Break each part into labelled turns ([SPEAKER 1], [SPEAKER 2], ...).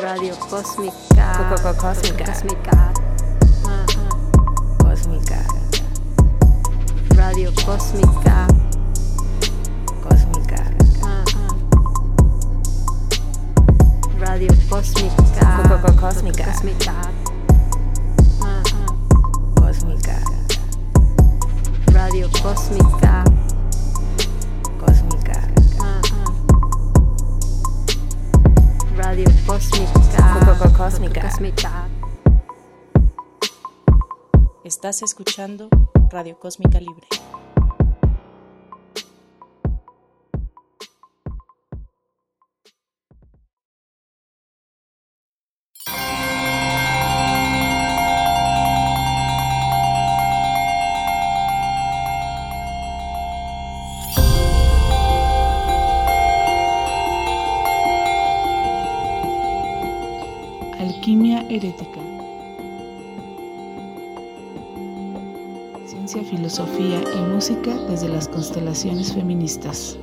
[SPEAKER 1] Radio Cósmica.
[SPEAKER 2] Coco Cósmica.
[SPEAKER 1] Cósmica. Ajá.
[SPEAKER 2] Cósmica.
[SPEAKER 1] Radio Cósmica.
[SPEAKER 2] Cósmica.
[SPEAKER 1] Ajá. Radio Cósmica.
[SPEAKER 2] Coco Cósmica.
[SPEAKER 1] Cósmica. Ajá.
[SPEAKER 2] Cósmica.
[SPEAKER 1] Radio Cósmica.
[SPEAKER 2] Cósmica.
[SPEAKER 1] Cósmica.
[SPEAKER 2] Coco Cósmica.
[SPEAKER 1] Cósmica.
[SPEAKER 3] Estás escuchando Radio Cósmica Libre.
[SPEAKER 4] Constelaciones feministas.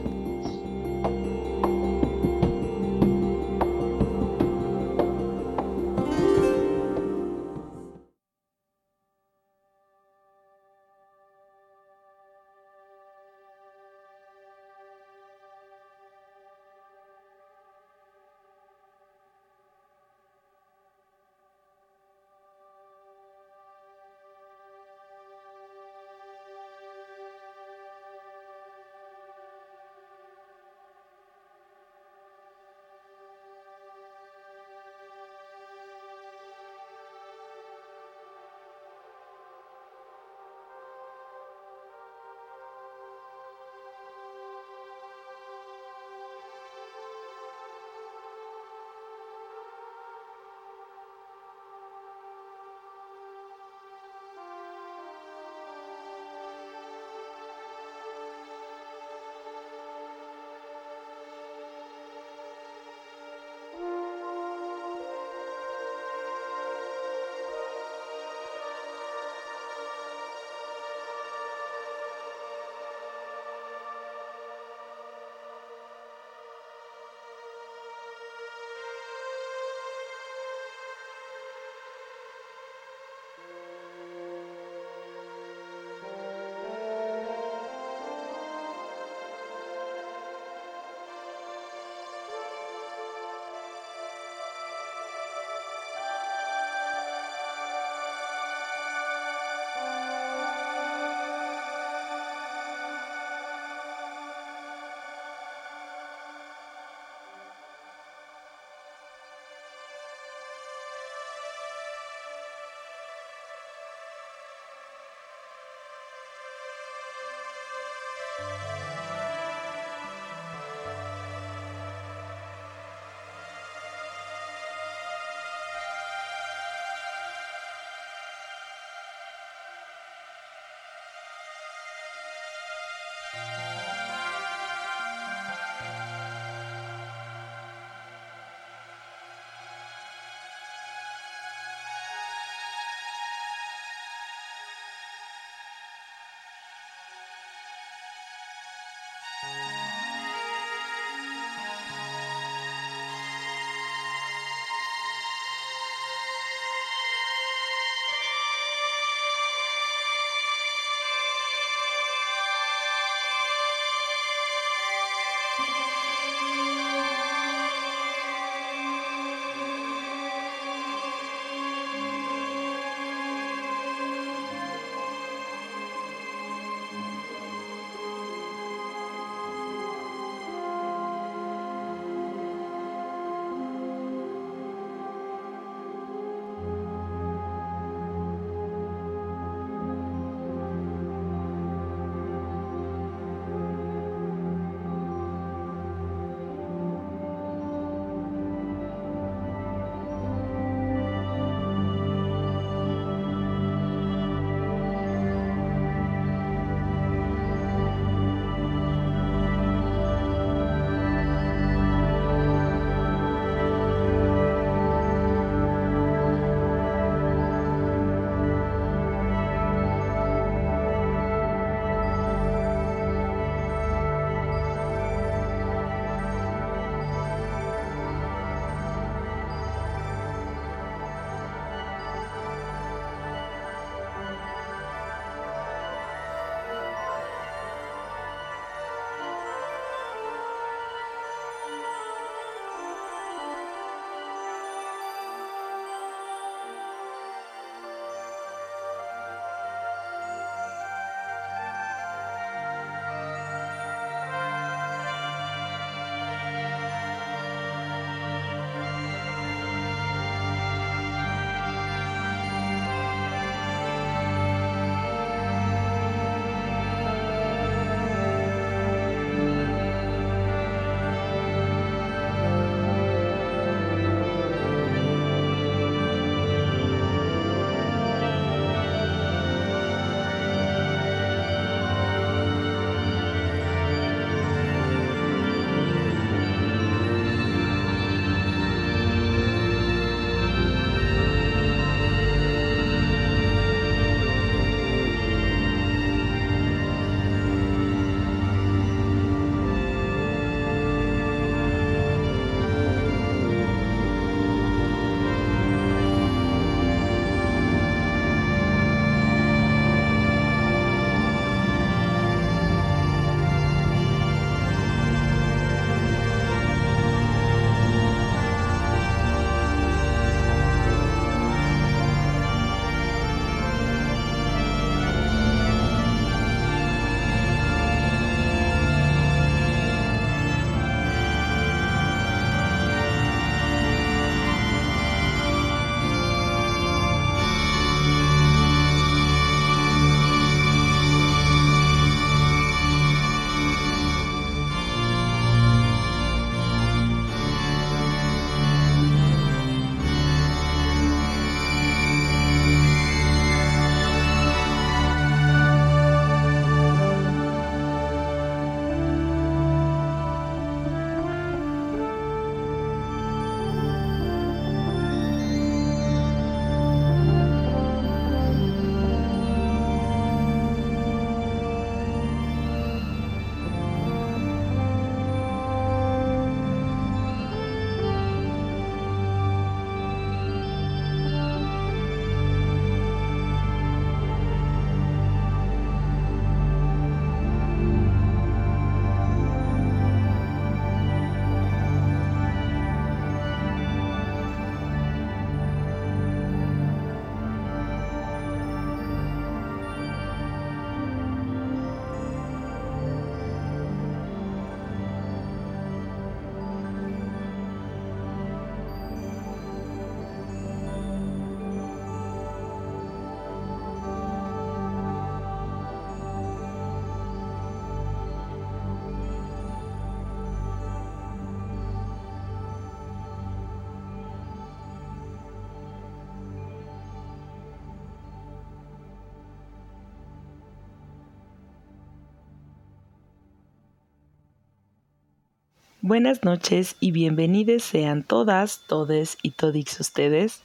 [SPEAKER 5] Buenas noches y bienvenidos sean todas, todes y todix ustedes.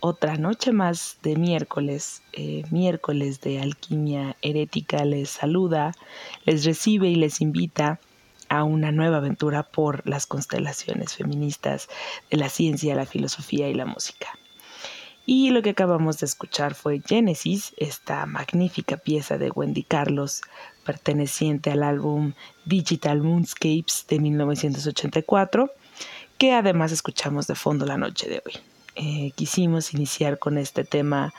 [SPEAKER 5] Otra noche más de miércoles, eh, miércoles de alquimia herética les saluda, les recibe y les invita a una nueva aventura por las constelaciones feministas de la ciencia, la filosofía y la música. Y lo que acabamos de escuchar fue Genesis, esta magnífica pieza de Wendy Carlos, perteneciente al álbum Digital Moonscapes de 1984, que además escuchamos de fondo la noche de hoy. Eh, quisimos iniciar con este tema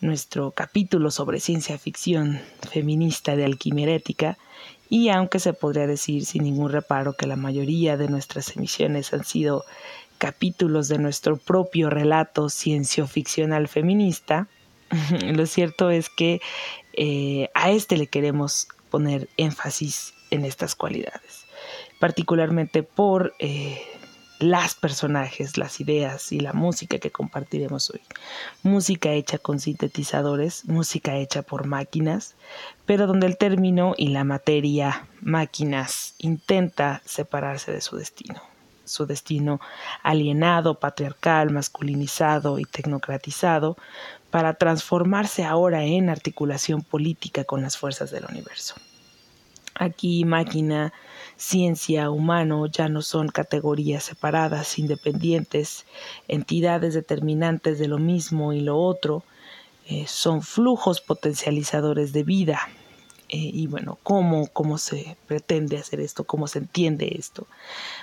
[SPEAKER 5] nuestro capítulo sobre ciencia ficción feminista de alquimia herética y aunque se podría decir sin ningún reparo que la mayoría de nuestras emisiones han sido capítulos de nuestro propio relato ciencio-ficcional feminista, lo cierto es que eh, a este le queremos poner énfasis en estas cualidades, particularmente por eh, las personajes, las ideas y la música que compartiremos hoy. Música hecha con sintetizadores, música hecha por máquinas, pero donde el término y la materia máquinas intenta separarse de su destino su destino alienado, patriarcal, masculinizado y tecnocratizado, para transformarse ahora en articulación política con las fuerzas del universo. Aquí máquina, ciencia, humano ya no son categorías separadas, independientes, entidades determinantes de lo mismo y lo otro, eh, son flujos potencializadores de vida, eh, y bueno, ¿cómo, ¿cómo se pretende hacer esto? ¿Cómo se entiende esto?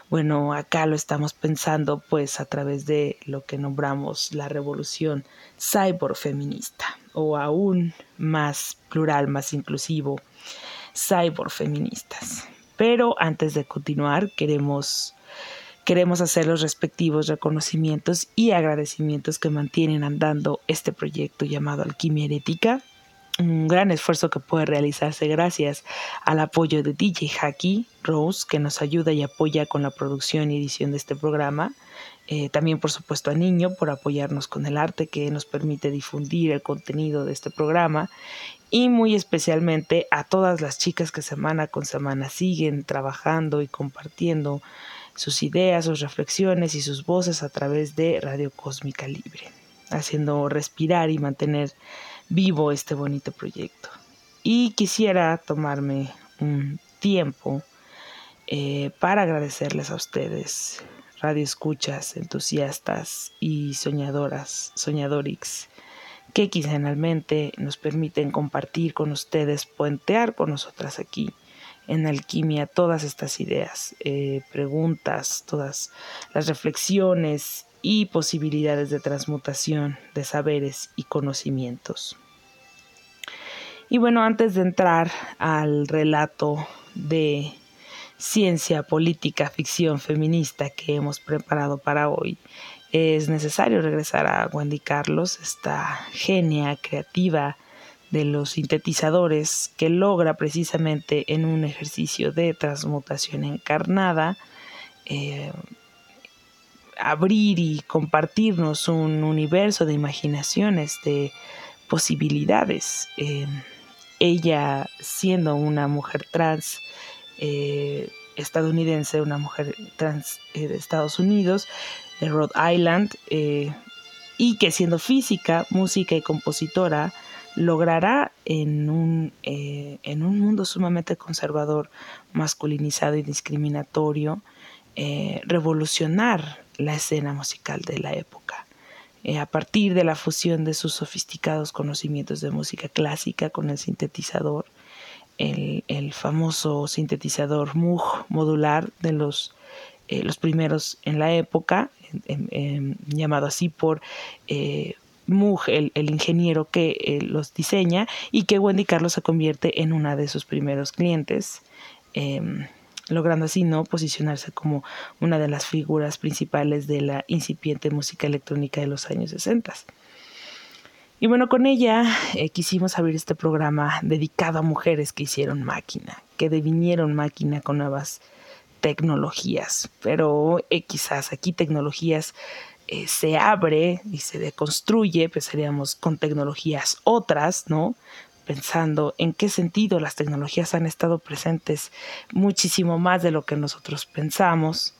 [SPEAKER 5] Bueno, acá lo estamos pensando pues a través de lo que nombramos la revolución cyborg feminista o aún más plural, más inclusivo, cyborg feministas. Pero antes de continuar, queremos, queremos hacer los respectivos reconocimientos y agradecimientos que mantienen andando este proyecto llamado Alquimia Herética un gran esfuerzo que puede realizarse gracias al apoyo de DJ Haki Rose, que nos ayuda y apoya con la producción y edición de este programa. Eh, también, por supuesto, a Niño por apoyarnos con el arte que nos permite difundir el contenido de este programa. Y muy especialmente a todas las chicas que semana con semana siguen trabajando y compartiendo sus ideas, sus reflexiones y sus voces a través de Radio Cósmica Libre, haciendo respirar y mantener vivo este bonito proyecto. Y quisiera tomarme un tiempo eh, para agradecerles a ustedes, radio escuchas, entusiastas y soñadoras, soñadorix, que quincenalmente nos permiten compartir con ustedes, puentear con nosotras aquí en alquimia todas estas ideas, eh, preguntas, todas las reflexiones y posibilidades de transmutación de saberes y conocimientos. Y bueno, antes de entrar al relato de ciencia, política, ficción feminista que hemos preparado para hoy, es necesario regresar a Wendy Carlos, esta genia creativa de los sintetizadores que logra precisamente en un ejercicio de transmutación encarnada eh, abrir y compartirnos un universo de imaginaciones, de posibilidades. Eh, ella siendo una mujer trans eh, estadounidense, una mujer trans eh, de Estados Unidos, de Rhode Island, y que siendo física, música y compositora, logrará en un, en un mundo sumamente conservador, masculinizado y discriminatorio, revolucionar la escena musical de la época. Eh, a partir de la fusión de sus sofisticados conocimientos de música clásica con el sintetizador, el, famoso sintetizador Moog modular de los, eh, los primeros en la época, llamado así por eh, Moog, el, ingeniero que los diseña, y que Wendy Carlos se convierte en una de sus primeros clientes. Logrando así no posicionarse como una de las figuras principales de la incipiente música electrónica de los años 60. Y bueno, con ella eh, quisimos abrir este programa dedicado a mujeres que hicieron máquina, que devinieron máquina con nuevas tecnologías, pero eh, quizás aquí tecnologías eh, se abre y se deconstruye, seríamos con tecnologías otras, ¿no? Pensando en qué sentido las tecnologías han estado presentes muchísimo más de lo que nosotros pensamos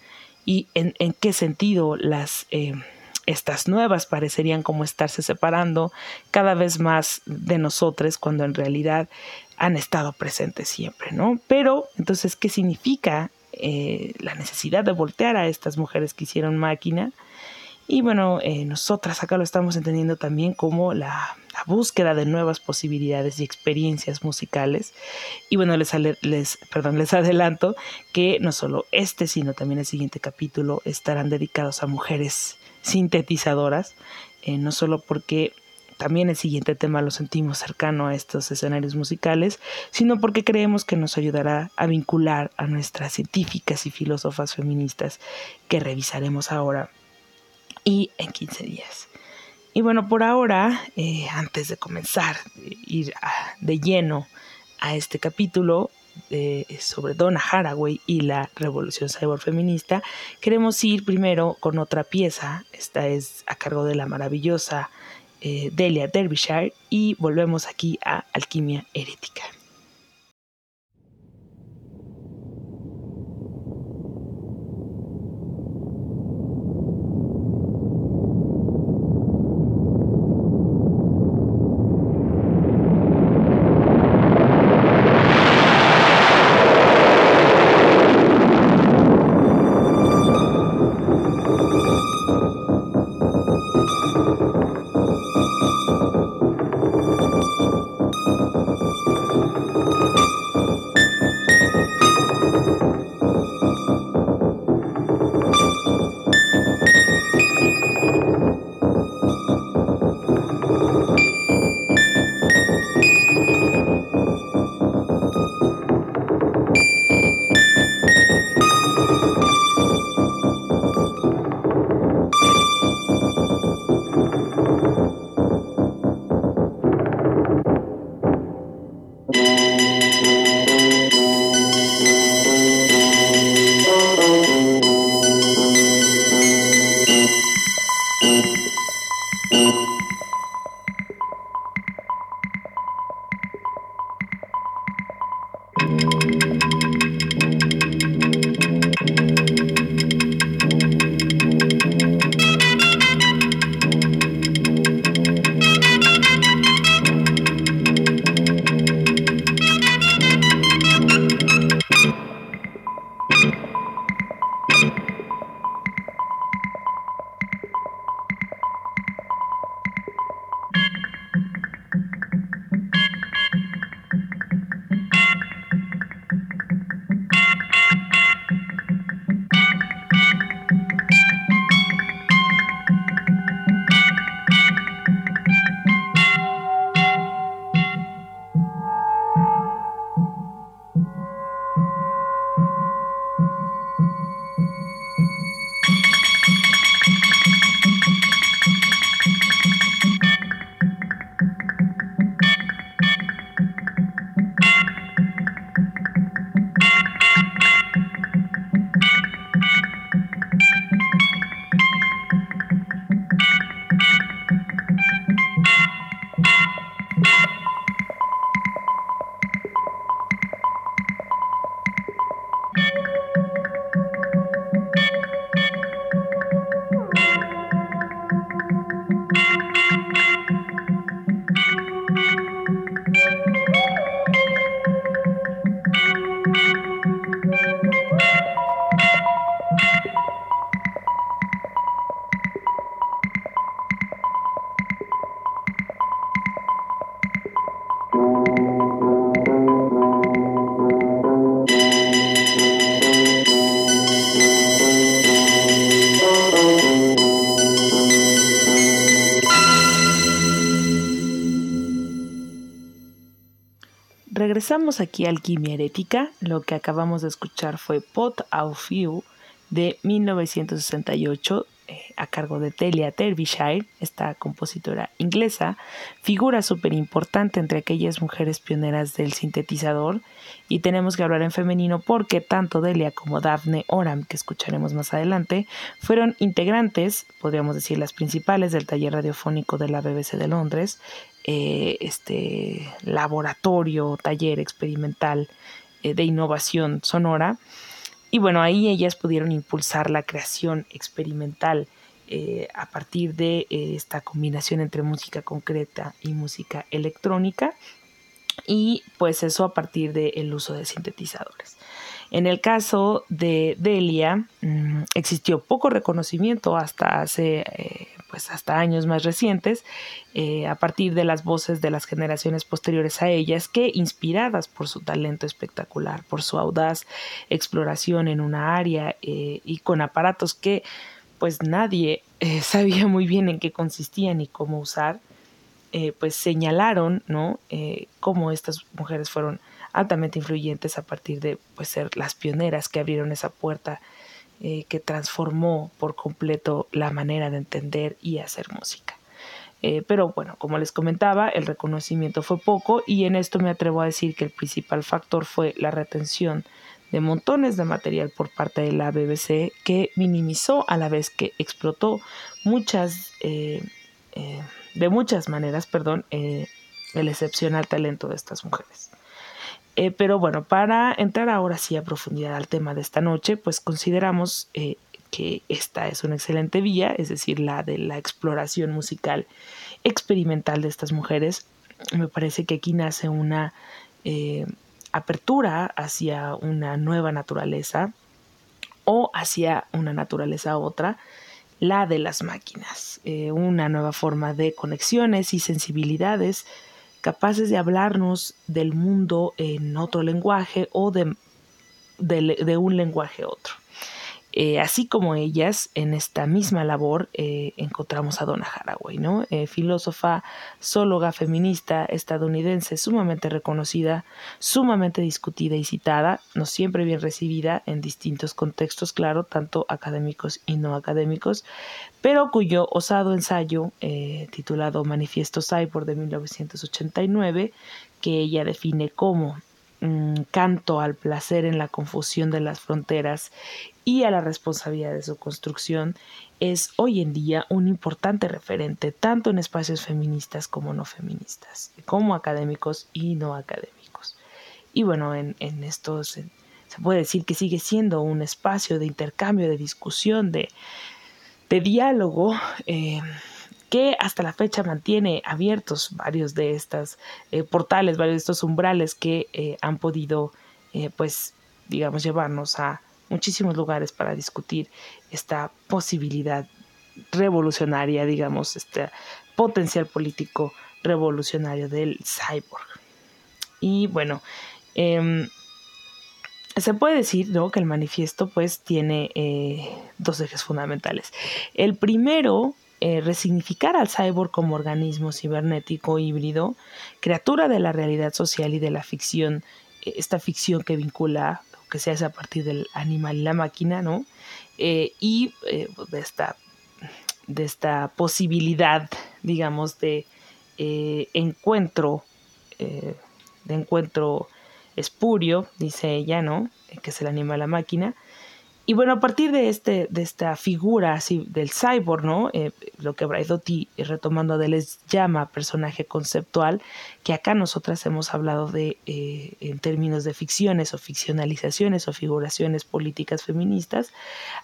[SPEAKER 5] y en, qué sentido las... Eh, estas nuevas parecerían como estarse separando cada vez más de nosotros cuando en realidad han estado presentes siempre, ¿no? Pero entonces, ¿qué significa eh, la necesidad de voltear a estas mujeres que hicieron máquina? Y bueno, eh, nosotras acá lo estamos entendiendo también como la, búsqueda de nuevas posibilidades y experiencias musicales. Y bueno, les, les, perdón, les adelanto que no solo este, sino también el siguiente capítulo estarán dedicados a mujeres sintetizadoras, eh, no solo porque también el siguiente tema lo sentimos cercano a estos escenarios musicales, sino porque creemos que nos ayudará a vincular a nuestras científicas y filósofas feministas que revisaremos ahora y en 15 días. Y bueno, por ahora, eh, antes de comenzar, ir de lleno a este capítulo, eh, sobre Donna Haraway y la revolución cyberfeminista, queremos ir primero con otra pieza. Esta es a cargo de la maravillosa eh, Delia Derbyshire y volvemos aquí a Alquimia Herética. Regresamos aquí Alquimia Herética. Lo que acabamos de escuchar fue Pot au Feu de 1968, eh, a cargo de Delia Derbyshire, esta compositora inglesa, figura súper importante entre aquellas mujeres pioneras del sintetizador. Y tenemos que hablar en femenino porque tanto Delia como Daphne Oram, que escucharemos más adelante, fueron integrantes, podríamos decir las principales, del taller radiofónico de la BBC de Londres, eh, este laboratorio, taller experimental eh, de innovación sonora. Y bueno, ahí ellas pudieron impulsar la creación experimental eh, a partir de eh, esta combinación entre música concreta y música electrónica y pues eso a partir del uso de sintetizadores. En el caso de Delia, mmm, existió poco reconocimiento hasta hace eh, pues hasta años más recientes, a partir de las voces de las generaciones posteriores a ellas, que inspiradas por su talento espectacular, por su audaz exploración en una área y con aparatos que pues nadie eh, sabía muy bien en qué consistían y cómo usar, pues señalaron, ¿no? cómo estas mujeres fueron altamente influyentes a partir de pues ser las pioneras que abrieron esa puerta eh, que transformó por completo la manera de entender y hacer música. Eh, pero bueno, como les comentaba, el reconocimiento fue poco y en esto me atrevo a decir que el principal factor fue la retención de montones de material por parte de la BBC que minimizó a la vez que explotó muchas, eh, eh, de muchas maneras, perdón, eh, el excepcional talento de estas mujeres. Pero bueno, para entrar ahora sí a profundidad al tema de esta noche, pues consideramos que esta es una excelente vía, es decir, la de la exploración musical experimental de estas mujeres. Me parece que aquí nace una apertura hacia una nueva naturaleza o hacia una naturaleza otra, la de las máquinas, eh, una nueva forma de conexiones y sensibilidades capaces de hablarnos del mundo en otro lenguaje o de, de, de un lenguaje a otro. Eh, así como ellas, en esta misma labor eh, encontramos a Donna Haraway, ¿no? Eh, filósofa, zoóloga feminista estadounidense sumamente reconocida, sumamente discutida y citada, no siempre bien recibida en distintos contextos, claro, tanto académicos y no académicos, pero cuyo osado ensayo titulado Manifiesto Cyborg de 1989, que ella define como mm, canto al placer en la confusión de las fronteras y a la responsabilidad de su construcción, es hoy en día un importante referente tanto en espacios feministas como no feministas, como académicos y no académicos. Y bueno, en, en estos se puede decir que sigue siendo un espacio de intercambio, de discusión, de, de diálogo. Eh, que hasta la fecha mantiene abiertos varios de estos eh, portales, varios de estos umbrales que eh, han podido, pues, digamos, llevarnos a muchísimos lugares para discutir esta posibilidad revolucionaria, digamos, este potencial político revolucionario del cyborg. Y bueno, eh, se puede decir ¿no? que el manifiesto pues tiene eh, dos ejes fundamentales. El primero, eh, resignificar al cyborg como organismo cibernético híbrido, criatura de la realidad social y de la ficción, eh, esta ficción que vincula, que se hace a partir del animal y la máquina, ¿no? Eh, y eh, de, esta, de esta posibilidad, digamos, de eh, encuentro, de encuentro espurio, dice ella, ¿no? Que es el animal la máquina. Y bueno, a partir de, este, de esta figura así del cyborg, ¿no? Eh, lo que Braidotti, retomando de les llama personaje conceptual, que acá nosotras hemos hablado de eh, en términos de ficciones o ficcionalizaciones o figuraciones políticas feministas,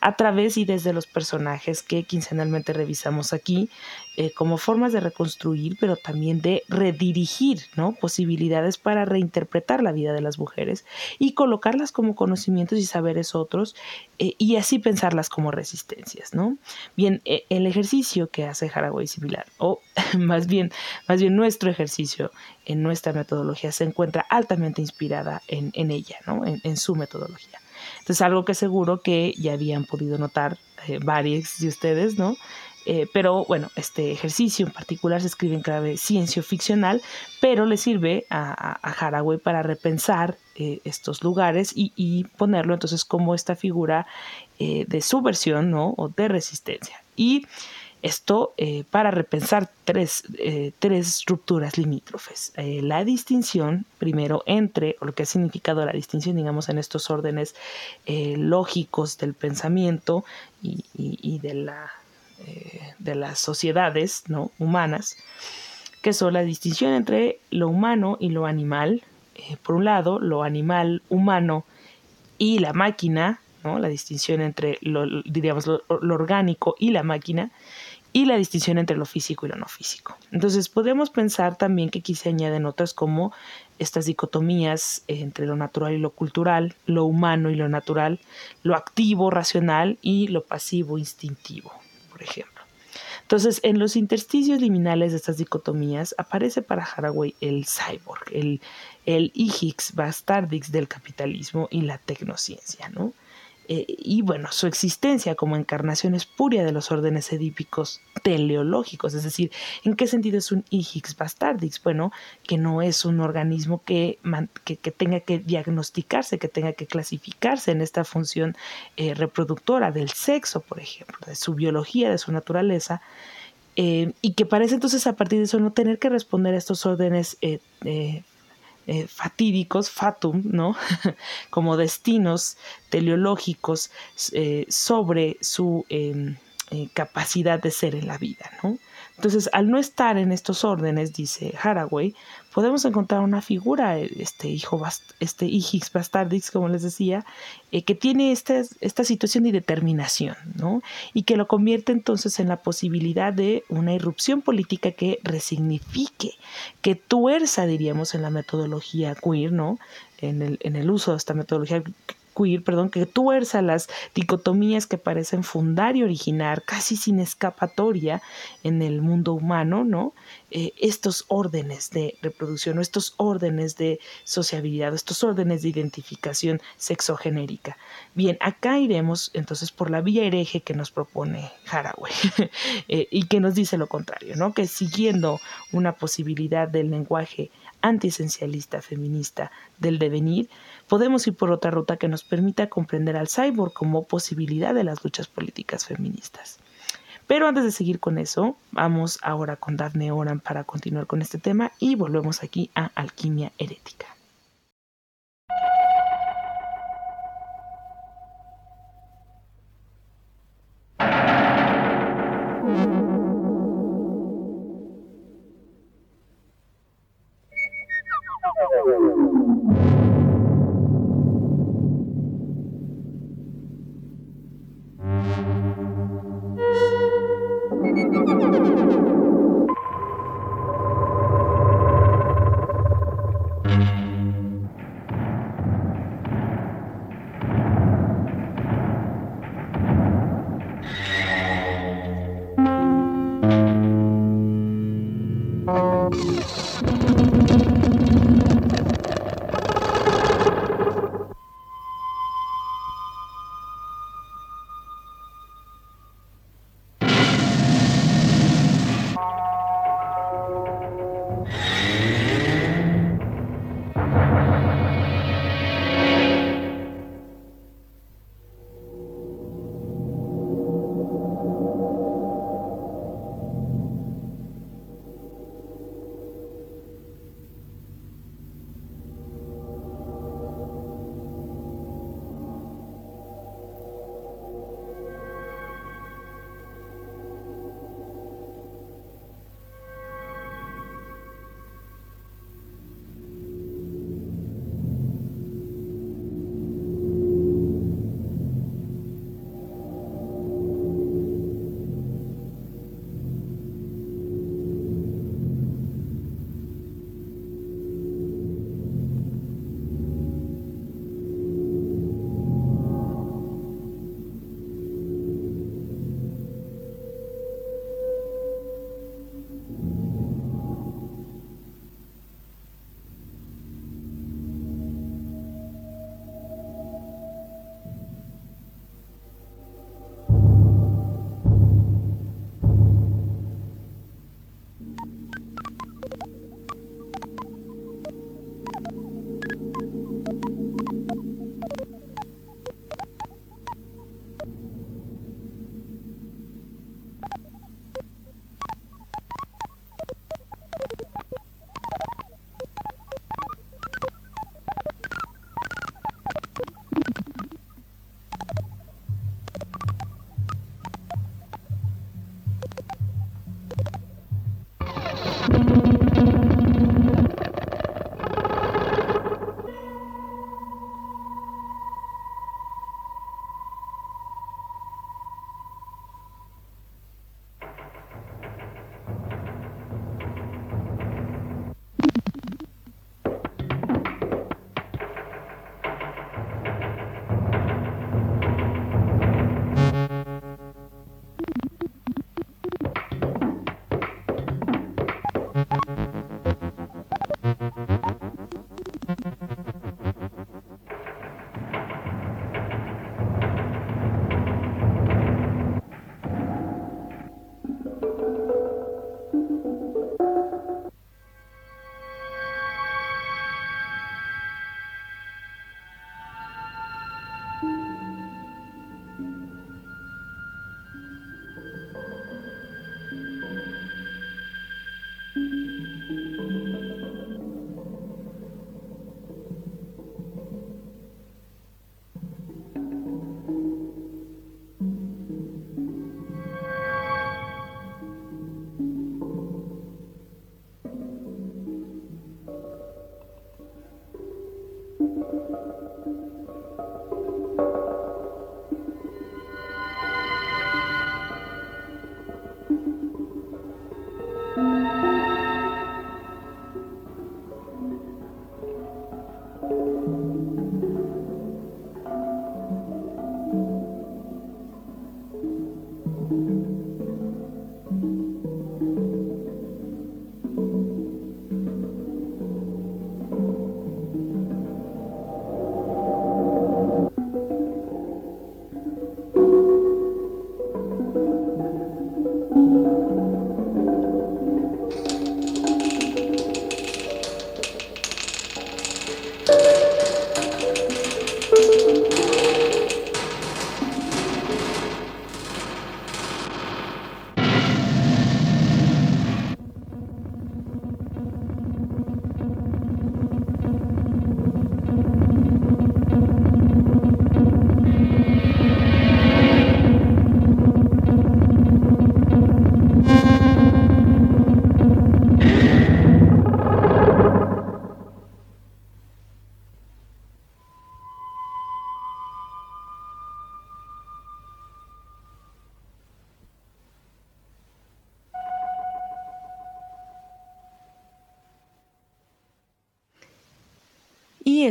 [SPEAKER 5] a través y desde los personajes que quincenalmente revisamos aquí, eh, como formas de reconstruir, pero también de redirigir. Posibilidades para reinterpretar la vida de las mujeres y colocarlas como conocimientos y saberes otros eh, y así pensarlas como resistencias, ¿no? Bien, eh, el ejercicio que hace Haraway similar, o más bien, más bien nuestro ejercicio en nuestra metodología se encuentra altamente inspirada en, ella, ¿no? En, en, su metodología. Entonces, algo que seguro que ya habían podido notar eh, varios de ustedes, ¿no? Eh, pero bueno, este ejercicio en particular se escribe en clave ciencio-ficcional, pero le sirve a, Haraway para repensar eh, estos lugares y, ponerlo entonces como esta figura eh, de subversión ¿no? o de resistencia. Y esto para repensar tres, tres rupturas limítrofes. La distinción, primero, entre, o lo que ha significado la distinción, digamos, en estos órdenes lógicos del pensamiento y de, la, de las sociedades ¿no? humanas, que son la distinción entre lo humano y lo animal. por un lado, lo animal humano y la máquina, ¿no? la distinción entre lo, diríamos, lo orgánico y la máquina y la distinción entre lo físico y lo no físico. Entonces podemos pensar también que aquí se añaden otras como estas dicotomías entre lo natural y lo cultural, lo humano y lo natural, lo activo, racional y lo pasivo, instintivo, ejemplo. Entonces, en los intersticios liminales de estas dicotomías aparece para Haraway el cyborg, el, el bastardix del capitalismo y la tecnociencia, ¿no? Eh, y bueno, su existencia como encarnación espuria de los órdenes edípicos teleológicos, es decir, ¿en qué sentido es un Ihix bastardix? Bueno, que no es un organismo que, que, tenga que diagnosticarse, que tenga que clasificarse en esta función eh, reproductora del sexo, por ejemplo, de su biología, de su naturaleza, eh, y que parece entonces a partir de eso no tener que responder a estos órdenes fatídicos, fatum, ¿no? como destinos teleológicos eh, sobre su em, eh, capacidad de ser en la vida, ¿no? Entonces, al no estar en estos órdenes, dice Haraway, podemos encontrar una figura, este hijo, este Higgs Bastardix, como les decía, eh, que tiene esta, esta situación de determinación, ¿no? Y que lo convierte entonces en la posibilidad de una irrupción política que resignifique, que tuerza, diríamos, en la metodología queer, ¿no? En el, en el uso de esta metodología queer, perdón, que tuerza las dicotomías que parecen fundar y originar casi sin escapatoria en el mundo humano, ¿no? Eh, estos órdenes de reproducción o estos órdenes de sociabilidad, estos órdenes de identificación sexogenérica. Bien, acá iremos entonces por la vía hereje que nos propone Haraway eh, y que nos dice lo contrario, ¿no? Que siguiendo una posibilidad del lenguaje antiesencialista feminista del devenir, podemos ir por otra ruta que nos permita comprender al cyborg como posibilidad de las luchas políticas feministas. Pero antes de seguir con eso, vamos ahora con Daphne Oran para continuar con este tema y volvemos aquí a Alquimia Herética.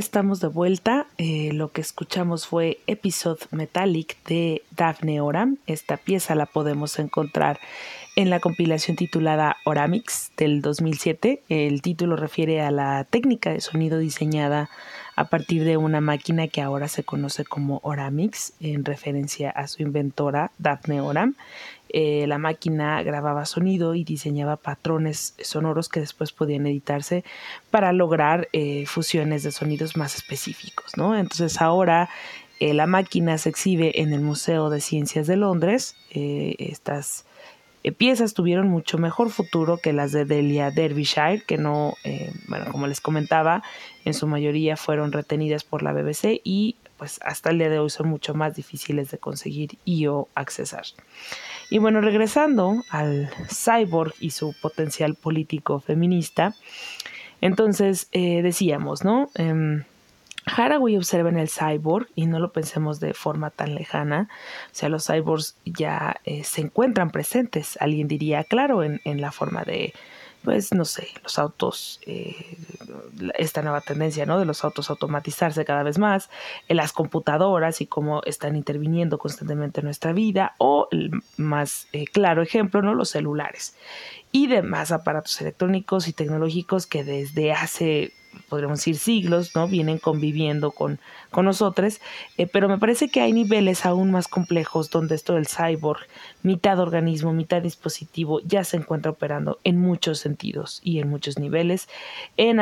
[SPEAKER 5] Estamos de vuelta. Eh, lo que escuchamos fue Episode Metallic de Daphne Oram. Esta pieza la podemos encontrar en la compilación titulada Oramix del 2007. El título refiere a la técnica de sonido diseñada a partir de una máquina que ahora se conoce como Oramix, en referencia a su inventora Daphne Oram. Eh, la máquina grababa sonido y diseñaba patrones sonoros que después podían editarse para lograr eh, fusiones de sonidos más específicos. Entonces ahora eh, la máquina se exhibe en el Museo de Ciencias de Londres. estas piezas tuvieron mucho mejor futuro que las de Delia Derbyshire, que no, bueno, como les comentaba, en su mayoría fueron retenidas por la BBC y pues hasta el día de hoy son mucho más difíciles de conseguir y o accesar. Y bueno, regresando al cyborg y su potencial político feminista, entonces eh, decíamos, ¿no? Eh, Haraway observa en el cyborg, y no lo pensemos de forma tan lejana, o sea, los cyborgs ya eh, se encuentran presentes, alguien diría, claro, en, en la forma de pues no sé, los autos, eh, esta nueva tendencia, ¿no? De los autos automatizarse cada vez más, en las computadoras y cómo están interviniendo constantemente en nuestra vida, o el más eh, claro ejemplo, ¿no? Los celulares y demás aparatos electrónicos y tecnológicos que desde hace podríamos decir siglos, ¿no? Vienen conviviendo con, con nosotros, eh, pero me parece que hay niveles aún más complejos donde esto del cyborg, mitad organismo, mitad dispositivo, ya se encuentra operando en muchos sentidos y en muchos niveles, en,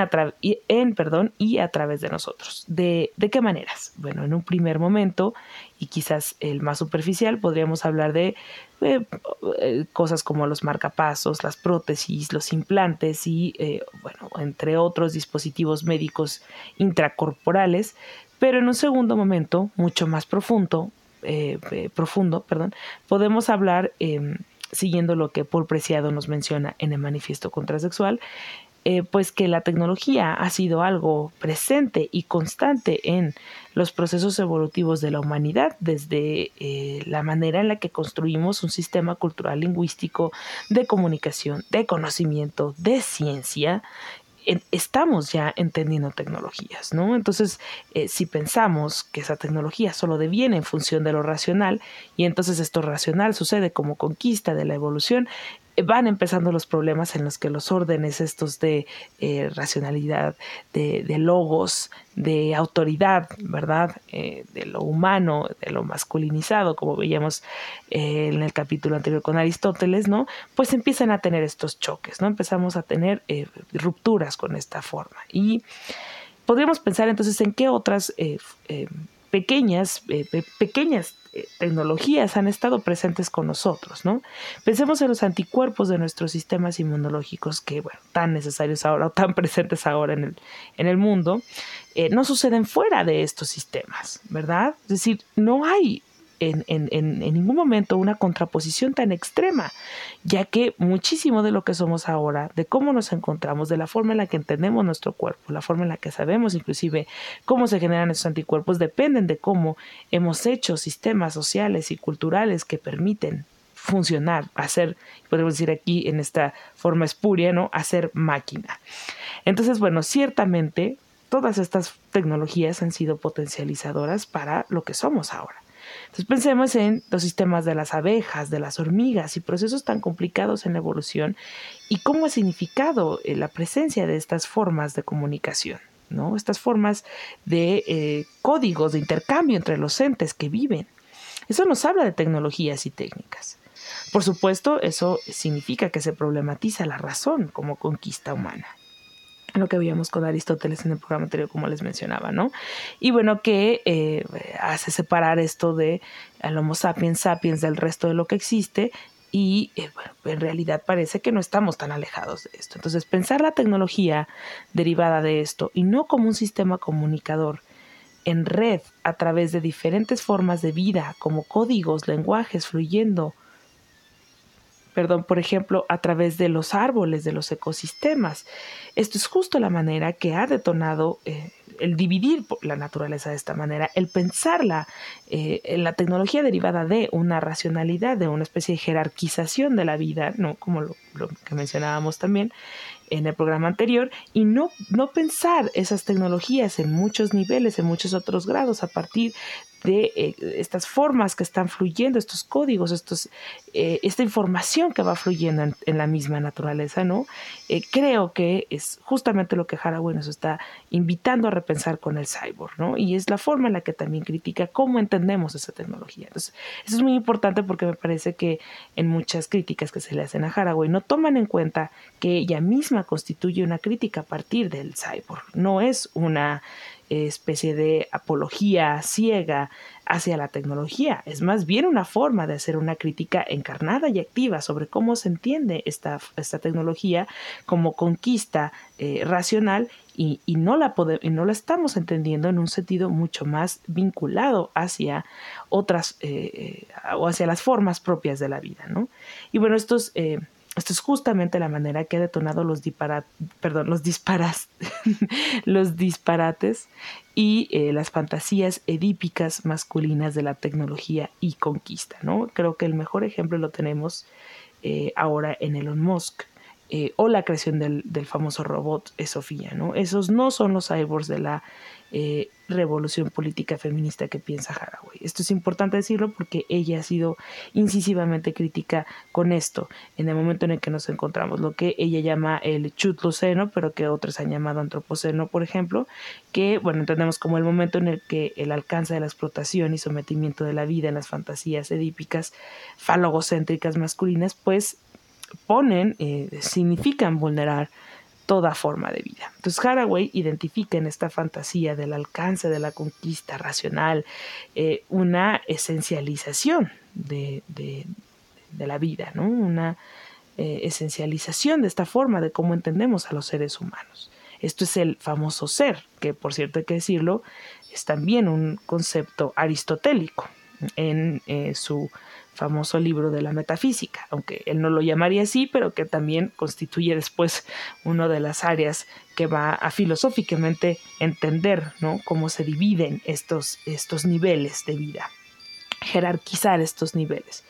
[SPEAKER 5] en perdón, y a través de nosotros. ¿De, ¿De qué maneras? Bueno, en un primer momento, y quizás el más superficial, podríamos hablar de eh, eh, cosas como los marcapasos, las prótesis, los implantes y, eh, bueno, entre otros dispositivos médicos intracorporales, pero en un segundo momento, mucho más profundo, profundo, perdón, podemos hablar, em, siguiendo lo que Paul Preciado nos menciona en el manifiesto contrasexual, eh, pues que la tecnología ha sido algo presente y constante en los procesos evolutivos de la humanidad, desde eh, la manera en la que construimos un sistema cultural lingüístico de comunicación, de conocimiento, de ciencia, estamos ya entendiendo tecnologías, ¿no? Entonces, eh, si pensamos que esa tecnología solo deviene en función de lo racional y entonces esto racional sucede como conquista de la evolución, van empezando los problemas en los que los órdenes estos de eh, racionalidad, de, logos, de autoridad, ¿verdad? Eh, de lo humano, de lo masculinizado, como veíamos eh, en el capítulo anterior con Aristóteles, ¿no? Pues empiezan a tener estos choques, ¿no? Empezamos a tener rupturas con esta forma. Y podríamos pensar entonces en qué otras pequeñas, eh, pe- pequeñas eh, tecnologías han estado presentes con nosotros, ¿no? Pensemos en los anticuerpos de nuestros sistemas inmunológicos que, bueno, tan necesarios ahora o tan presentes ahora en el, en el mundo, eh, no suceden fuera de estos sistemas, ¿verdad? Es decir, no hay en, ningún momento una contraposición tan extrema, ya que muchísimo de lo que somos ahora, de cómo nos encontramos, de la forma en la que entendemos nuestro cuerpo, la forma en la que sabemos inclusive cómo se generan esos anticuerpos, dependen de cómo hemos hecho sistemas sociales y culturales que permiten funcionar, hacer, podemos decir aquí en esta forma espuria, ¿no? Hacer máquina. Entonces, bueno, ciertamente todas estas tecnologías han sido potencializadoras para lo que somos ahora. Entonces pensemos en los sistemas de las abejas, de las hormigas y procesos tan complicados en la evolución y cómo ha significado eh, la presencia de estas formas de comunicación, ¿no? Estas formas de eh, códigos de intercambio entre los entes que viven. Eso nos habla de tecnologías y técnicas. Por supuesto, eso significa que se problematiza la razón como conquista humana lo que veíamos con Aristóteles en el programa anterior, como les mencionaba, ¿no? Y bueno, que eh, hace separar esto de al Homo sapiens sapiens del resto de lo que existe y eh, bueno, en realidad parece que no estamos tan alejados de esto. Entonces, pensar la tecnología derivada de esto y no como un sistema comunicador en red a través de diferentes formas de vida, como códigos, lenguajes fluyendo perdón, por ejemplo, a través de los árboles, de los ecosistemas. Esto es justo la manera que ha detonado eh, el dividir la naturaleza de esta manera, el pensarla eh, la tecnología derivada de una racionalidad, de una especie de jerarquización de la vida, ¿no? como lo, lo que mencionábamos también en el programa anterior, y no, no pensar esas tecnologías en muchos niveles, en muchos otros grados, a partir de eh, estas formas que están fluyendo, estos códigos, estos, eh, esta información que va fluyendo en, la misma naturaleza, ¿no? Eh, creo que es justamente lo que Haraway nos está invitando a repensar con el cyborg, ¿no? Y es la forma en la que también critica cómo entendemos esa tecnología. Entonces, eso es muy importante porque me parece que en muchas críticas que se le hacen a Haraway no toman en cuenta que ella misma constituye una crítica a partir del cyborg, no es una especie de apología ciega hacia la tecnología. Es más bien una forma de hacer una crítica encarnada y activa sobre cómo se entiende esta, esta tecnología como conquista eh, racional y, y, no la y no la estamos entendiendo en un sentido mucho más vinculado hacia otras eh, o hacia las formas propias de la vida. ¿no? Y bueno, estos... Eh, esto es justamente la manera que ha detonado los, perdón, los, disparas los disparates y eh, las fantasías edípicas masculinas de la tecnología y conquista. ¿no? Creo que el mejor ejemplo lo tenemos eh, ahora en Elon Musk. Eh, o la creación del, del, famoso robot Sofía, ¿no? Esos no son los cyborgs de la eh, revolución política feminista que piensa Haraway. Esto es importante decirlo porque ella ha sido incisivamente crítica con esto en el momento en el que nos encontramos, lo que ella llama el chutloceno, pero que otros han llamado antropoceno, por ejemplo, que, bueno, entendemos como el momento en el que el alcance de la explotación y sometimiento de la vida en las fantasías edípicas falogocéntricas masculinas, pues ponen, eh, significan vulnerar toda forma de vida. Entonces Haraway identifica en esta fantasía del alcance de la conquista racional eh, una esencialización de, la vida, ¿no? una eh, esencialización de esta forma de cómo entendemos a los seres humanos. Esto es el famoso ser, que por cierto hay que decirlo, es también un concepto aristotélico en eh, su famoso libro de la metafísica, aunque él no lo llamaría así, pero que también constituye después una de las áreas que va a filosóficamente entender ¿no? cómo se dividen estos, estos niveles de vida, jerarquizar estos niveles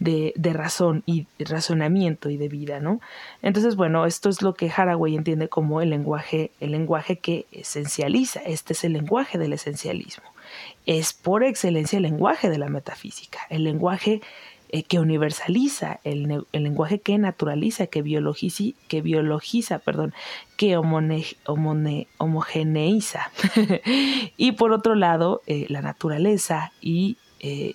[SPEAKER 5] de, razón y razonamiento y de vida, ¿no? Entonces, bueno, esto es lo que Haraway entiende como el lenguaje, el lenguaje que esencializa, este es el lenguaje del esencialismo es por excelencia el lenguaje de la metafísica, el lenguaje eh, que universaliza, el, lenguaje que naturaliza, que que, biologiza, perdón, que homogeneiza. y por otro lado, eh, la naturaleza y, eh,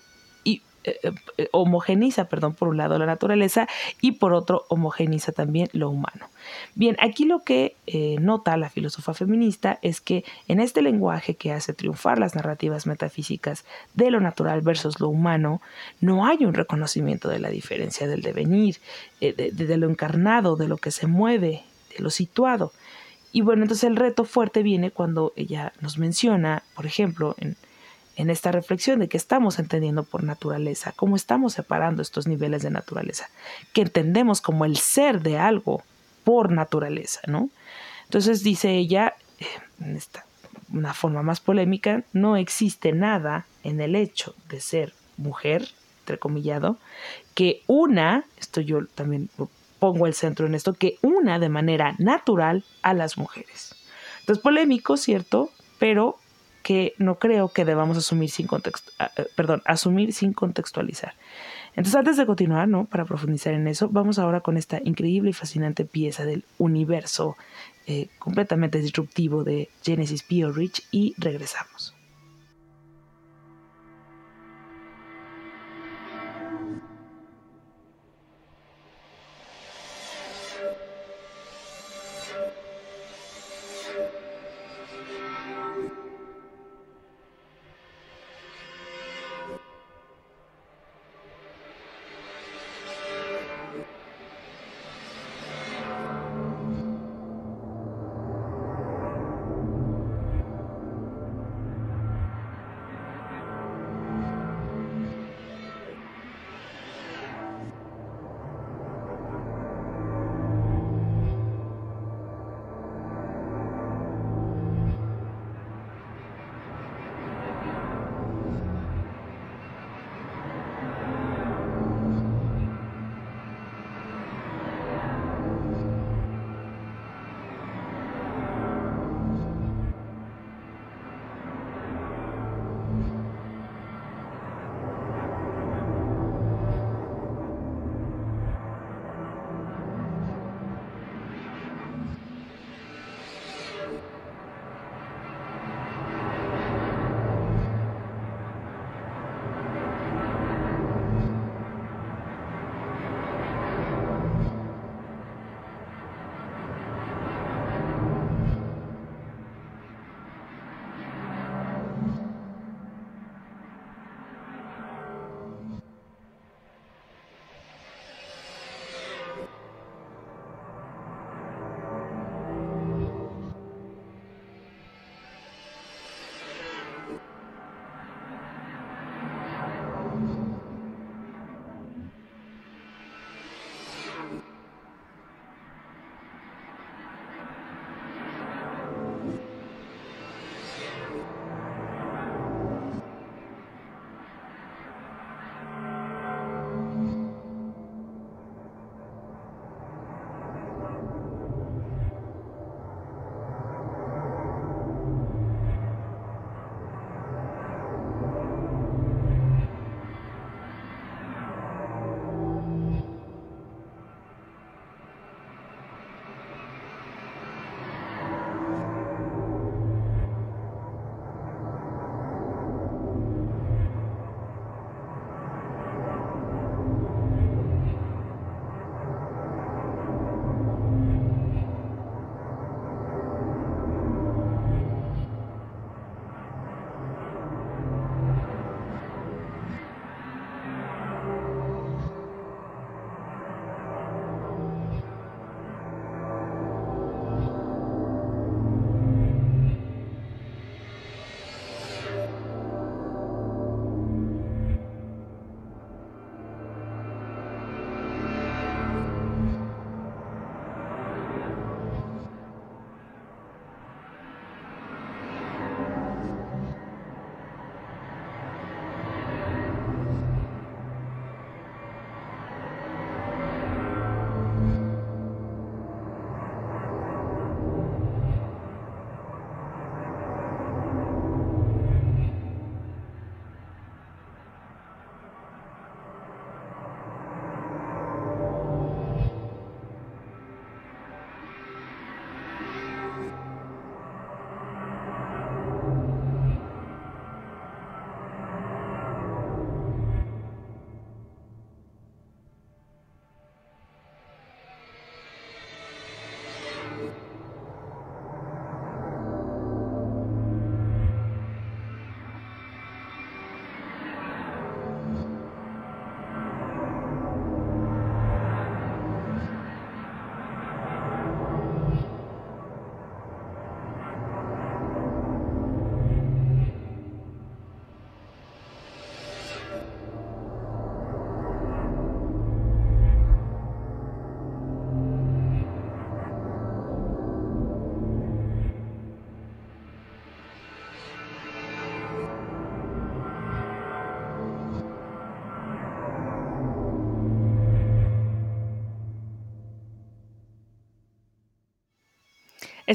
[SPEAKER 5] eh, eh, homogeniza, perdón, por un lado la naturaleza y por otro homogeniza también lo humano. Bien, aquí lo que eh, nota la filósofa feminista es que en este lenguaje que hace triunfar las narrativas metafísicas de lo natural versus lo humano, no hay un reconocimiento de la diferencia del devenir, de, de lo encarnado, de lo que se mueve, de lo situado. Y bueno, entonces el reto fuerte viene cuando ella nos menciona, por ejemplo, en, en esta reflexión de qué estamos entendiendo por naturaleza, cómo estamos separando estos niveles de naturaleza, que entendemos como el ser de algo por naturaleza, ¿no? Entonces dice ella, eh, en esta una forma más polémica, no existe nada en el hecho de ser mujer, entrecomillado, que una, esto yo también pongo el centro en esto, que una de manera natural a las mujeres. Entonces, polémico, ¿cierto? Pero que no creo que debamos asumir sin contexto, ah, eh, perdón, asumir sin contextualizar. Entonces, antes de continuar, ¿no? Para profundizar en eso, vamos ahora con esta increíble y fascinante pieza del universo eh, completamente disruptivo de Genesis P. Rich y regresamos.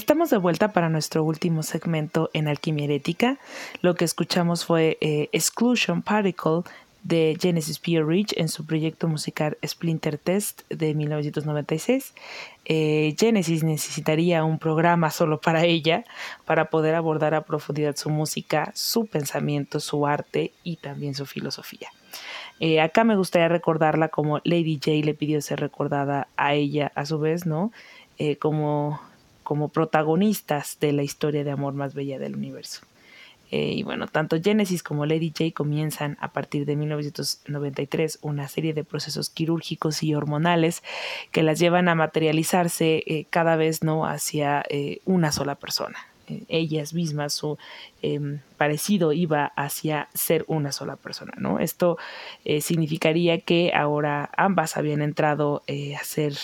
[SPEAKER 5] Estamos de vuelta para nuestro último segmento en Alquimia Herética. Lo que escuchamos fue eh, Exclusion Particle de Genesis P. Rich en su proyecto musical Splinter Test de 1996. Eh, Genesis necesitaría un programa solo para ella para poder abordar a profundidad su música, su pensamiento, su arte y también su filosofía. Eh, acá me gustaría recordarla como Lady J le pidió ser recordada a ella a su vez, ¿no? Como, como protagonistas de la historia de amor más bella del universo. Eh, y bueno, tanto Genesis como Lady J comienzan a partir de 1993 una serie de procesos quirúrgicos y hormonales que las llevan a materializarse eh, cada vez no hacia eh, una sola persona. ellas mismas, su em, parecido iba hacia ser una sola persona, ¿no? Esto significaría que ahora ambas habían entrado a ser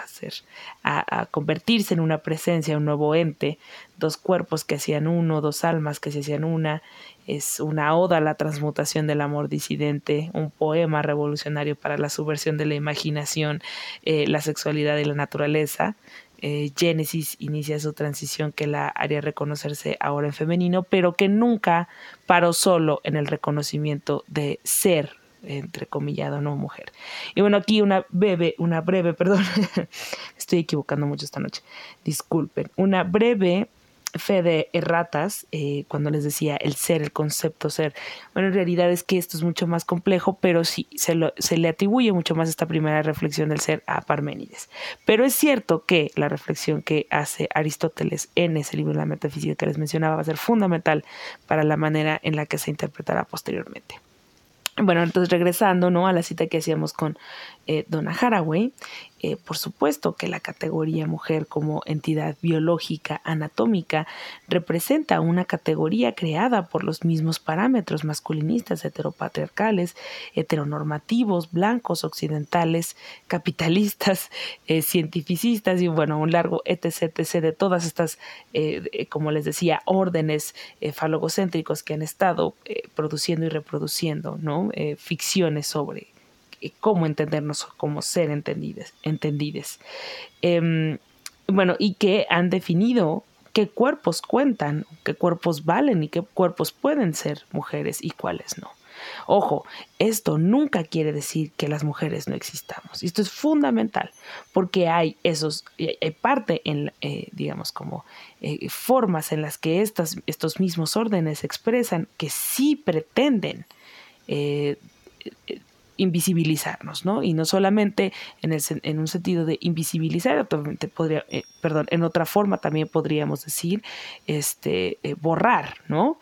[SPEAKER 5] hacer, a, convertirse en una presencia, un nuevo ente, dos cuerpos que hacían uno, dos almas que se hacían una, es una oda a la transmutación del amor disidente, un poema revolucionario para la subversión de la imaginación, eh, la sexualidad y la naturaleza. Eh, Génesis inicia su transición que la haría reconocerse ahora en femenino, pero que nunca paró solo en el reconocimiento de ser entrecomillado, no mujer. Y bueno, aquí una breve, una breve, perdón, estoy equivocando mucho esta noche, disculpen, una breve fe de erratas eh, cuando les decía el ser, el concepto ser. Bueno, en realidad es que esto es mucho más complejo, pero sí se, se le atribuye mucho más esta primera reflexión del ser a Parménides. Pero es cierto que la reflexión que hace Aristóteles en ese libro de la metafísica que les mencionaba va a ser fundamental para la manera en la que se interpretará posteriormente. Bueno, entonces regresando ¿no? a la cita que hacíamos con eh, Donna Haraway, eh, por supuesto que la categoría mujer como entidad biológica anatómica representa una categoría creada por los mismos parámetros masculinistas, heteropatriarcales, heteronormativos, blancos, occidentales, capitalistas, eh, cientificistas y bueno, un largo etc, etc de todas estas, eh, como les decía, órdenes falogocéntricos que han estado produciendo y reproduciendo ¿no? ficciones sobre cómo entendernos como ser entendides. entendides. Em, bueno, y que han definido qué cuerpos cuentan, qué cuerpos valen y qué cuerpos pueden ser mujeres y cuáles no. Ojo, esto nunca quiere decir que las mujeres no existamos. Esto es fundamental porque hay esos, hay parte en, eh, digamos, como eh, formas en las que estas, estos mismos órdenes expresan que sí pretenden eh, invisibilizarnos, ¿no? Y no solamente en, el, en un sentido de invisibilizar, podría, eh, perdón, en otra forma también podríamos decir, este, eh, borrar, ¿no?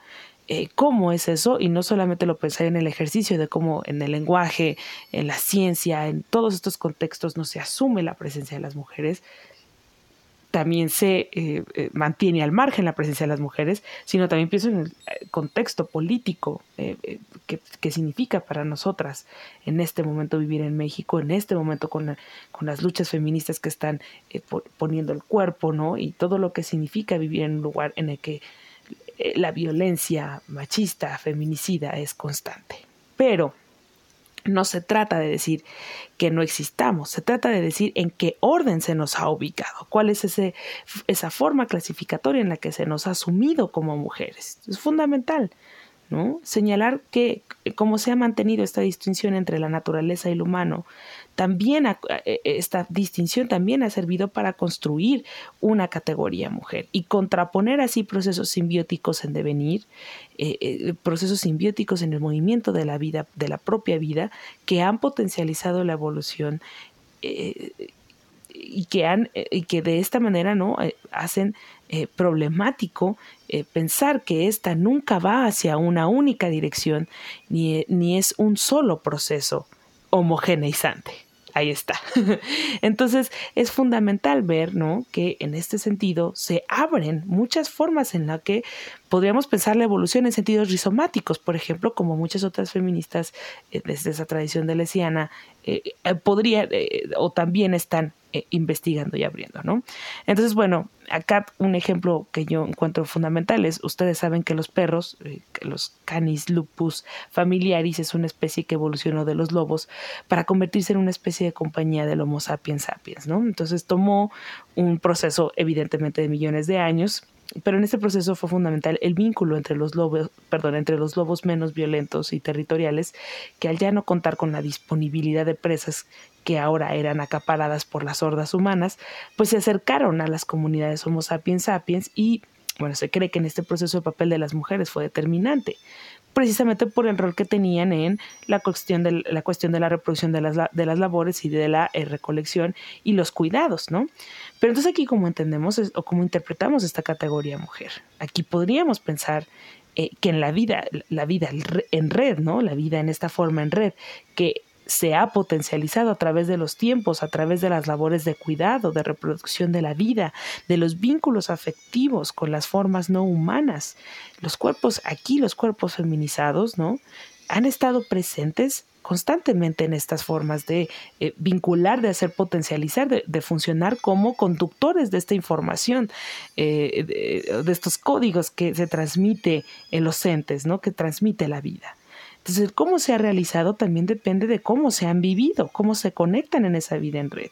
[SPEAKER 5] Eh, cómo es eso y no solamente lo pensar en el ejercicio de cómo en el lenguaje, en la ciencia, en todos estos contextos no se asume la presencia de las mujeres, también se eh, eh, mantiene al margen la presencia de las mujeres, sino también pienso en el eh, contexto político que, significa para nosotras en este momento vivir en México, en este momento con, con las luchas feministas que están poniendo el cuerpo, ¿no? Y todo lo que significa vivir en un lugar en el que la violencia machista, feminicida es constante. Pero no se trata de decir que no existamos, se trata de decir en qué orden se nos ha ubicado, cuál es ese, esa forma clasificatoria en la que se nos ha asumido como mujeres. Es fundamental. ¿no? Señalar que como se ha mantenido esta distinción entre la naturaleza y lo humano, también eh, eh, esta distinción también ha servido para construir una categoría mujer y contraponer así procesos simbióticos en devenir, eh, procesos simbióticos en el movimiento de la vida, de la propia vida, que han potencializado la evolución y que han y que de esta manera no hacen problemático pensar que esta nunca va hacia una única dirección ni, ni es un solo proceso homogeneizante. Ahí está. Entonces es fundamental ver ¿no? que en este sentido se abren muchas formas en las que podríamos pensar la evolución en sentidos rizomáticos, por ejemplo, como muchas otras feministas eh, desde esa tradición de lesiana eh, eh, podría o también están investigando y abriendo, ¿no? Entonces, bueno, acá un ejemplo que yo encuentro fundamental es, ustedes saben que los perros, que los canis lupus familiaris es una especie que evolucionó de los lobos para convertirse en una especie de compañía del Homo sapiens sapiens, ¿no? Entonces tomó un proceso evidentemente de millones de años pero en este proceso fue fundamental el vínculo entre los lobos, perdón, entre los lobos menos violentos y territoriales, que al ya no contar con la disponibilidad de presas que ahora eran acaparadas por las hordas humanas, pues se acercaron a las comunidades Homo sapiens sapiens y bueno, se cree que en este proceso el papel de las mujeres fue determinante, precisamente por el rol que tenían en la cuestión de la, cuestión de la reproducción de las, de las labores y de la eh, recolección y los cuidados, ¿no? Pero entonces aquí como entendemos o como interpretamos esta categoría mujer, aquí podríamos pensar eh, que en la vida, la vida en red, ¿no? La vida en esta forma en red, que se ha potencializado a través de los tiempos, a través de las labores de cuidado, de reproducción de la vida, de los vínculos afectivos con las formas no humanas. Los cuerpos aquí, los cuerpos feminizados, ¿no? Han estado presentes constantemente en estas formas de eh, vincular, de hacer potencializar, de, funcionar como conductores de esta información, eh, de, de, estos códigos que se transmite en los entes, ¿no? que transmite la vida. Entonces, cómo se ha realizado también depende de cómo se han vivido, cómo se conectan en esa vida en red.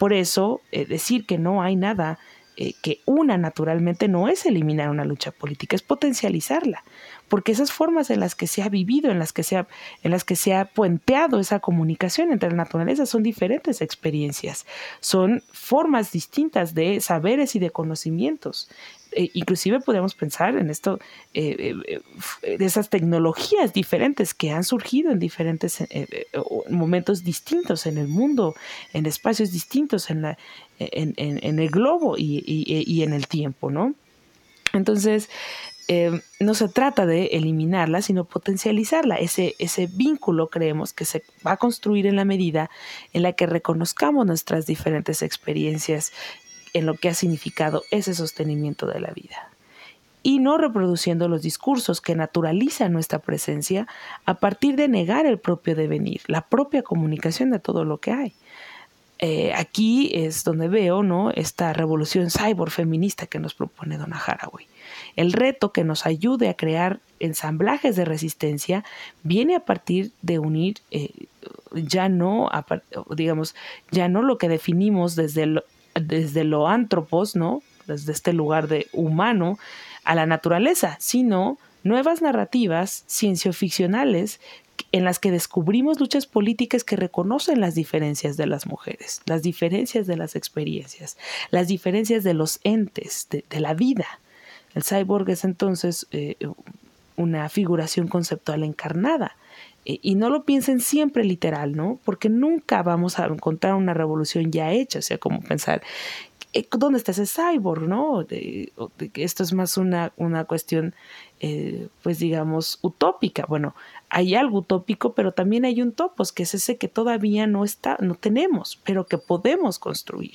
[SPEAKER 5] Por eso, eh, decir que no hay nada eh, que una naturalmente no es eliminar una lucha política, es potencializarla, porque esas formas en las que se ha vivido, en las que se ha, en las que se ha puenteado esa comunicación entre la naturaleza son diferentes experiencias, son formas distintas de saberes y de conocimientos. Eh, inclusive podemos pensar en esto, eh, eh, de esas tecnologías diferentes que han surgido en diferentes momentos distintos en el mundo, en espacios distintos en, el globo y, en el tiempo, ¿no? Entonces, no se trata de eliminarla, sino potencializarla. Ese, ese vínculo creemos que se va a construir en la medida en la que reconozcamos nuestras diferentes experiencias en lo que ha significado ese sostenimiento de la vida y no reproduciendo los discursos que naturalizan nuestra presencia a partir de negar el propio devenir, la propia comunicación de todo lo que hay. Eh, aquí es donde veo ¿no? esta revolución cyborg feminista que nos propone Donna Haraway. El reto que nos ayude a crear ensamblajes de resistencia viene a partir de unir eh, ya no, digamos, ya no lo que definimos desde el desde lo antropos, ¿no? Desde este lugar de humano a la naturaleza, sino nuevas narrativas ciencioficcionales en las que descubrimos luchas políticas que reconocen las diferencias de las mujeres, las diferencias de las experiencias, las diferencias de los entes, de, la vida. El cyborg es entonces eh, una figuración conceptual encarnada y no lo piensen siempre literal, ¿no? Porque nunca vamos a encontrar una revolución ya hecha, o sea, como pensar, eh, ¿dónde está ese cyborg, no? Esto es más una, una cuestión, eh, pues digamos, utópica. Bueno, hay algo utópico, pero también hay un topos, que es ese que todavía no está, no tenemos, pero que podemos construir.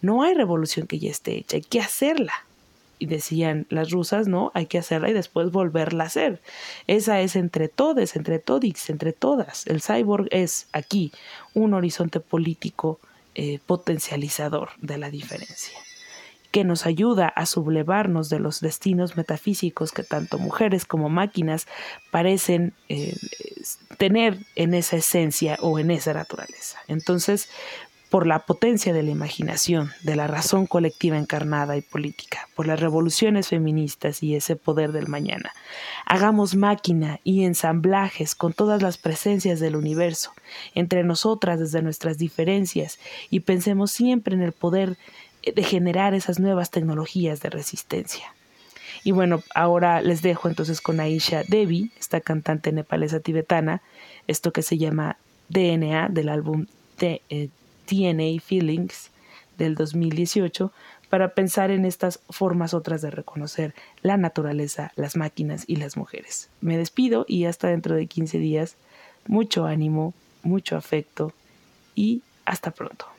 [SPEAKER 5] No hay revolución que ya esté hecha, hay que hacerla y decían las rusas, no, hay que hacerla y después volverla a hacer. Esa es entre todes, entre todix, entre todas. El cyborg es aquí un horizonte político eh, potencializador de la diferencia, que nos ayuda a sublevarnos de los destinos metafísicos que tanto mujeres como máquinas parecen eh, tener en esa esencia o en esa naturaleza. Entonces, por la potencia de la imaginación, de la razón colectiva encarnada y política, por las revoluciones feministas y ese poder del mañana. Hagamos máquina y ensamblajes con todas las presencias del universo, entre nosotras desde nuestras diferencias, y pensemos siempre en el poder de generar esas nuevas tecnologías de resistencia. Y bueno, ahora les dejo entonces con Aisha Devi, esta cantante nepalesa tibetana, esto que se llama DNA del álbum de, eh, TNA Feelings del 2018 para pensar en estas formas otras de reconocer la naturaleza, las máquinas y las mujeres. Me despido y hasta dentro de 15 días. Mucho ánimo, mucho afecto y hasta pronto.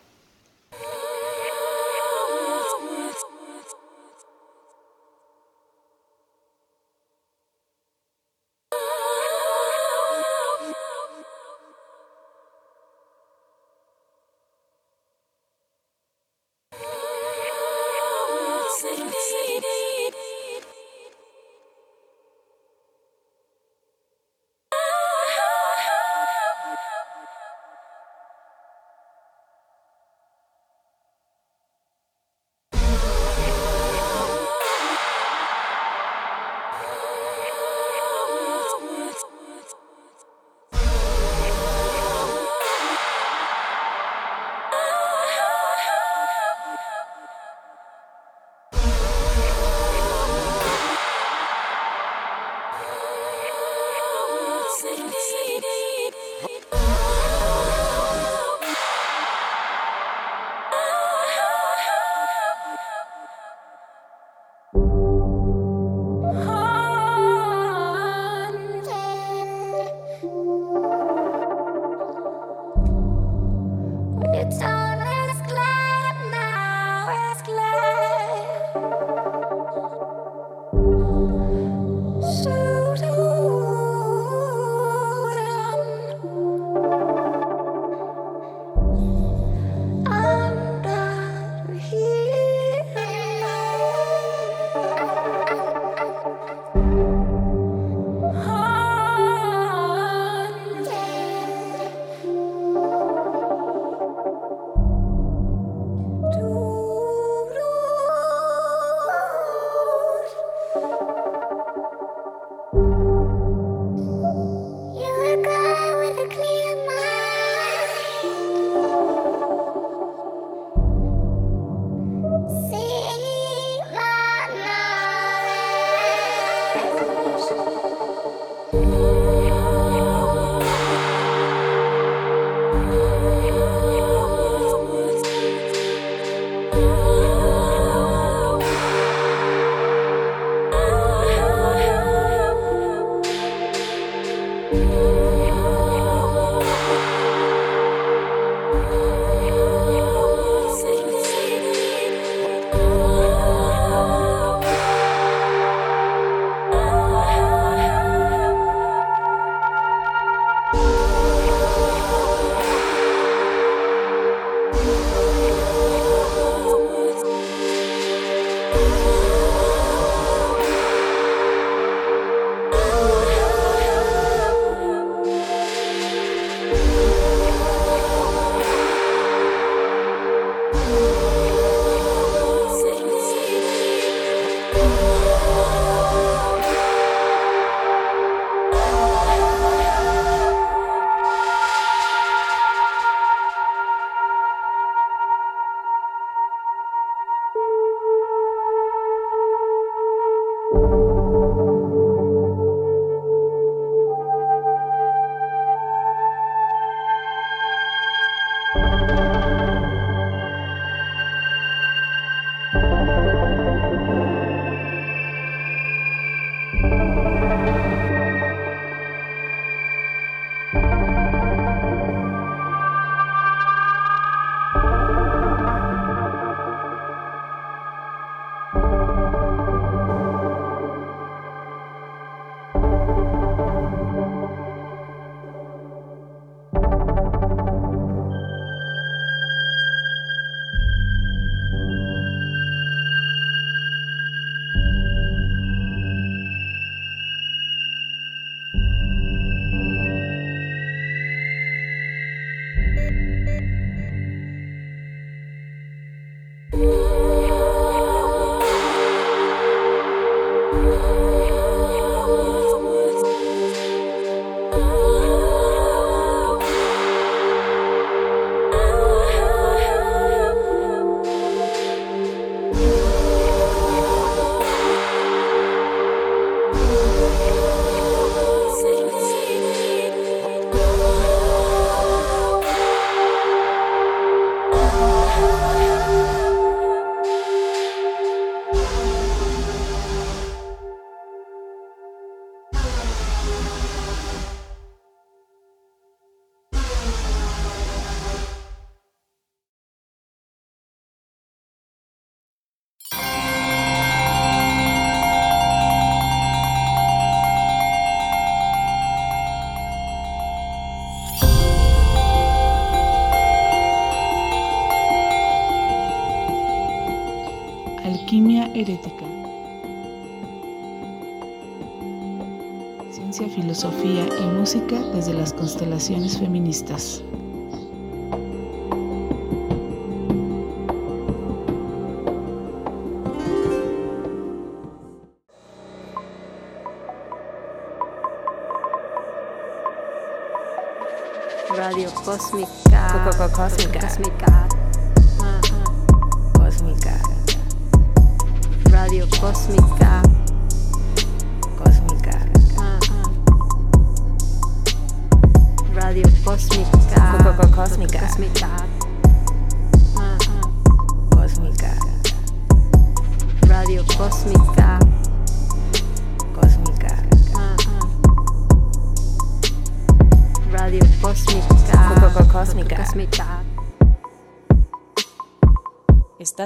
[SPEAKER 1] Feministas.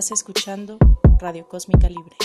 [SPEAKER 3] Estás escuchando Radio Cósmica Libre.